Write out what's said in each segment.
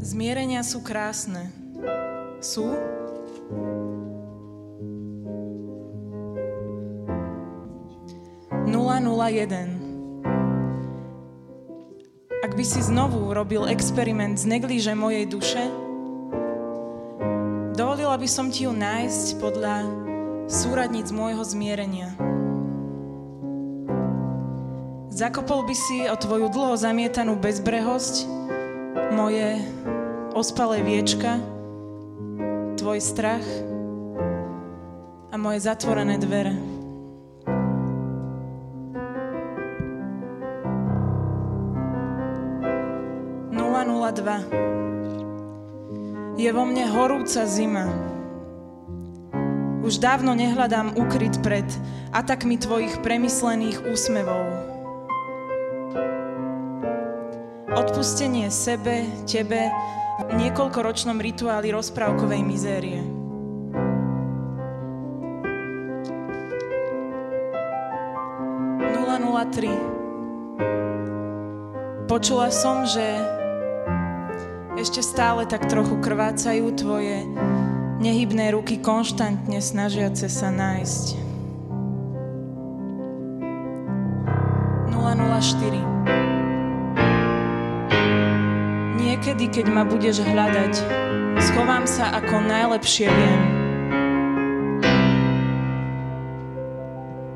Zmierenia sú krásne. Sú? Jeden. Ak by si znovu robil experiment z neglíže mojej duše, dovolila by som ti ju nájsť podľa súradníc môjho zmierenia. Zakopol by si o tvoju dlho zamietanú bezbrehosť moje ospalé viečka, tvoj strach a moje zatvorené dvere. dva. Je vo mne horúca zima. Už dávno nehľadám ukryt pred atakmi tvojich premyslených úsmevov. Odpustenie sebe, tebe, v niekoľkoročnom rituáli rozprávkovej mizérie. Počula som, že ešte stále tak trochu krvácajú tvoje nehybné ruky konštantne snažiace sa nájsť. 004 Niekedy, keď ma budeš hľadať, schovám sa ako najlepšie viem.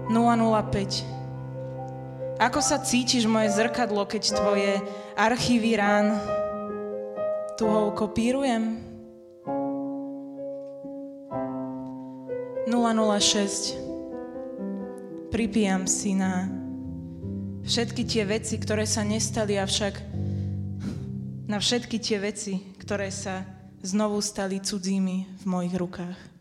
005 Ako sa cítiš moje zrkadlo, keď tvoje archívy rán tuhou kopírujem. 006 Pripijam si na všetky tie veci, ktoré sa nestali, avšak na všetky tie veci, ktoré sa znovu stali cudzími v mojich rukách.